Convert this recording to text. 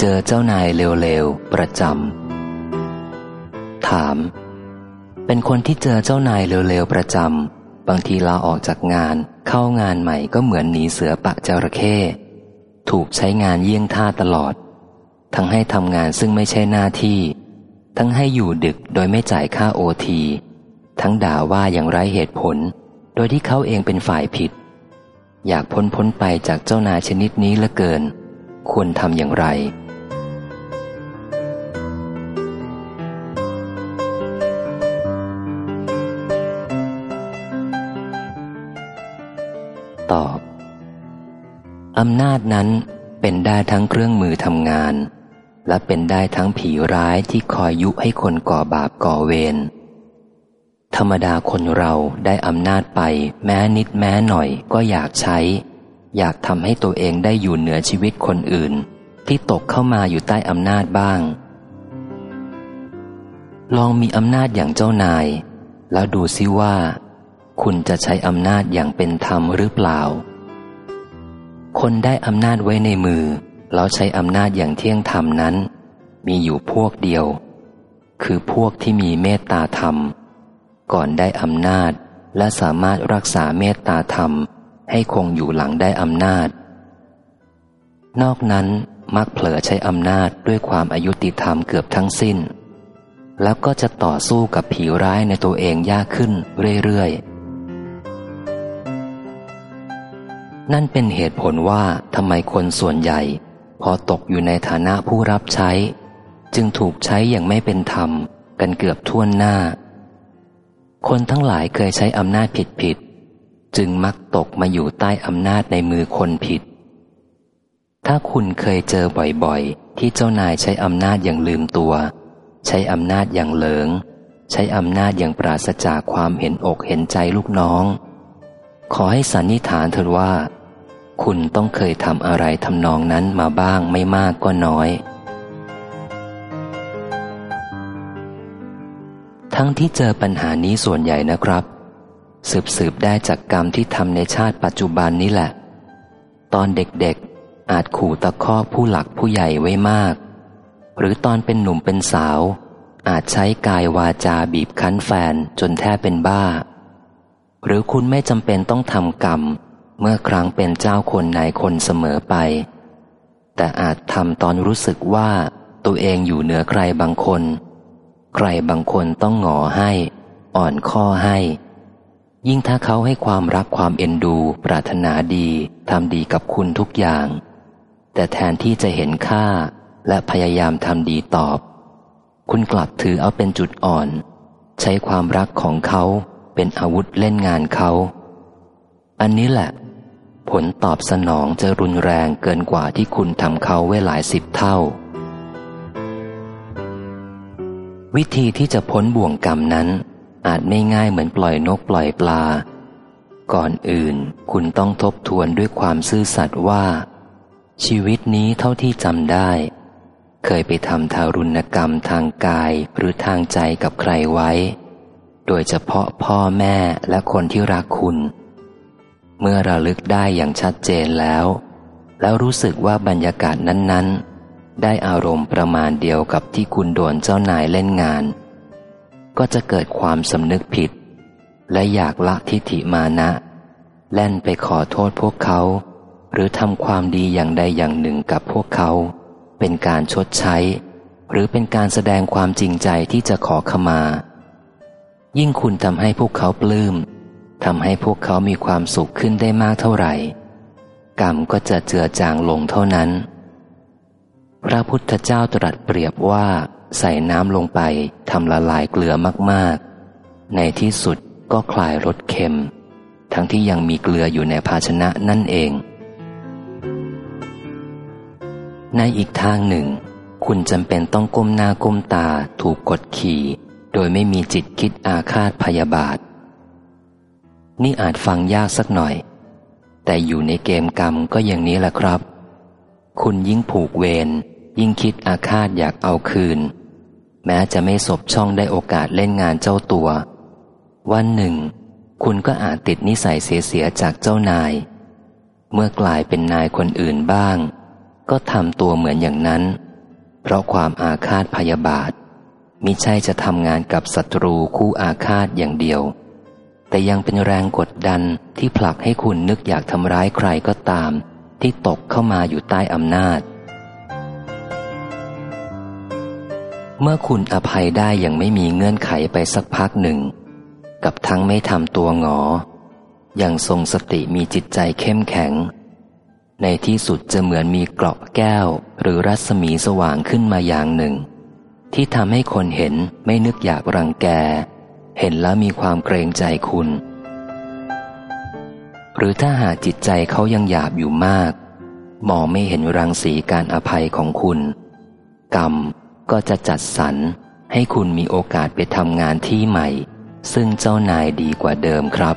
เจอเจ้านายเร็วๆประจำ ถาม เป็นคนที่เจอเจ้านายเร็วๆประจำ บางทีลาออกจากงานเข้างานใหม่ก็เหมือนหนีเสือปะจระเข้ถูกใช้งานเยี่ยงท่าตลอด ทั้งให้ทำงานซึ่งไม่ใช่หน้าที่ ทั้งให้อยู่ดึกโดยไม่จ่ายค่าโอที ทั้งด่าว่าอย่างไร้เหตุผล โดยที่เขาเองเป็นฝ่ายผิด อยากพ้นพ้นไปจากเจ้านายชนิดนี้ลือเกิน ควรทำอย่างไร อำนาจนั้นเป็นได้ทั้งเครื่องมือทำงาน และเป็นได้ทั้งผีร้ายที่คอยยุให้คนก่อบาปก่อเวรธรรมดาคนเราได้อำนาจไปแม้นิดแม้หน่อยก็อยากใช้ อยากทำให้ตัวเองได้อยู่เหนือชีวิตคนอื่น ที่ตกเข้ามาอยู่ใต้อำนาจบ้าง ลองมีอำนาจอย่างเจ้านาย แล้วดูซิว่า คุณจะใช้อำนาจอย่างเป็นธรรมหรือเปล่า คนได้อำนาจไว้ในมือ แล้วใช้อำนาจอย่างเที่ยงธรรมนั้น มีอยู่พวกเดียว คือพวกที่มีเมตตาธรรม ก่อนได้อำนาจและสามารถรักษาเมตตาธรรม ให้คงอยู่หลังได้อำนาจ นอกนั้นมักเผลอใช้อำนาจด้วยความอายุติธรรมเกือบทั้งสิ้น แล้วก็จะต่อสู้กับผีร้ายในตัวเองยากขึ้นเรื่อยๆ นั่นเป็นเหตุผลว่าทำไมคนส่วนใหญ่ พอตกอยู่ในฐานะผู้รับใช้ จึงถูกใช้อย่างไม่เป็นธรรม กันเกือบท่วนหน้า คนทั้งหลายเคยใช้อำนาจผิดผิดจึงมักตกมาอยู่ใต้อำนาจในมือคนผิด ถ้าคุณเคยเจอบ่อยๆ ที่เจ้านายใช้อำนาจอย่างลืมตัว ใช้อำนาจอย่างเหลิง ใช้อำนาจอย่างปราศจากความเห็นอกเห็นใจลูกน้อง ขอให้สันนิษฐานเถิดว่า คุณต้องเคยทำอะไรทำนองนั้นมาบ้างไม่มากก็น้อย ทั้งที่เจอปัญหานี้ส่วนใหญ่นะครับ สืบสืบได้จากกรรมที่ทำในชาติปัจจุบันนี้แหละ ตอนเด็กๆ อาจขู่ตะคอกผู้หลักผู้ใหญ่ไว้มาก หรือตอนเป็นหนุ่มเป็นสาว อาจใช้กายวาจาบีบคั้นแฟนจนแทบเป็นบ้า หรือคุณไม่จำเป็นต้องทำกรรม เมื่อครั้งเป็นเจ้าคนนายคนเสมอไป แต่อาจทำตอนรู้สึกว่าตัวเองอยู่เหนือใครบางคน ใครบางคนต้องหงอให้ อ่อนข้อให้ ยิ่งถ้าเขาให้ความรักความเอ็นดู ปรารถนาดีทำดีกับคุณทุกอย่าง แต่แทนที่จะเห็นค่าและพยายามทำดีตอบ คุณกลับถือเอาเป็นจุดอ่อน ใช้ความรักของเขาเป็นอาวุธเล่นงานเขา อันนี้แหละ ผลตอบสนองจะรุนแรงเกินกว่าที่คุณทำเขาไว้หลายสิบเท่า วิธีที่จะพ้นบ่วงกรรมนั้น อาจไม่ง่ายเหมือนปล่อยนกปล่อยปลา ก่อนอื่นคุณต้องทบทวนด้วยความซื่อสัตย์ว่า ชีวิตนี้เท่าที่จำได้ เคยไปทำทารุณกรรมทางกายหรือทางใจกับใครไว้ โดยเฉพาะพ่อแม่และคนที่รักคุณ เมื่อระลึกได้อย่างชัดเจนแล้ว แล้วรู้สึกว่าบรรยากาศนั้น ๆ ได้อารมณ์ประมาณเดียวกับที่คุณโดนเจ้านายเล่นงาน ก็จะเกิดความสำนึกผิด และอยากละทิฏฐิมานะ แล่นไปขอโทษพวกเขา หรือทำความดีอย่างใดอย่างหนึ่งกับพวกเขา เป็นการชดใช้ หรือเป็นการแสดงความจริงใจที่จะขอขมา ยิ่งคุณทำให้พวกเขาปลื้ม ทำให้พวกเขามีความสุขขึ้นได้มากเท่าไหร่ กรรมก็จะเจือจางลงเท่านั้น พระพุทธเจ้าตรัสเปรียบว่า ใส่น้ำลงไปทำละลายเกลือมากๆ ในที่สุดก็คลายรสเค็ม ทั้งที่ยังมีเกลืออยู่ในภาชนะนั่นเอง ในอีกทางหนึ่ง คุณจำเป็นต้องก้มหน้าก้มตาถูกกดขี่ โดยไม่มีจิตคิดอาฆาตพยาบาท นี่อาจฟังยากสักหน่อย แต่อยู่ในเกมกรรมก็อย่างนี้แหละครับ คุณยิ่งผูกเวรยิ่งคิดอาฆาตอยากเอาคืน แม้จะไม่สบช่องได้โอกาสเล่นงานเจ้าตัว วันหนึ่ง คุณก็อาจติดนิสัยเสียๆจากเจ้านาย เมื่อกลายเป็นนายคนอื่นบ้าง ก็ทำตัวเหมือนอย่างนั้น เพราะความอาฆาตพยาบาทมิใช่จะทำงานกับศัตรูคู่อาฆาตอย่างเดียว แต่ยังเป็นแรงกดดันที่ผลักให้คุณนึกอยากทำร้ายใครก็ตาม ที่ตกเข้ามาอยู่ใต้อำนาจ เมื่อคุณอภัยได้อย่างไม่มีเงื่อนไขไปสักพักหนึ่ง กับทั้งไม่ทำตัวหงอยังทรงสติมีจิตใจเข้มแข็ง ในที่สุดจะเหมือนมีเกราะแก้ว หรือรัศมีสว่างขึ้นมาอย่างหนึ่ง ที่ทำให้คนเห็นไม่นึกอยากรังแก เห็นแล้วมีความเกรงใจคุณ หรือถ้าหากจิตใจเขายังหยาบอยู่มาก มองไม่เห็นรังสีการอภัยของคุณ กรรมก็จะจัดสรรให้คุณมีโอกาสไปทำงานที่ใหม่ ซึ่งเจ้านายดีกว่าเดิมครับ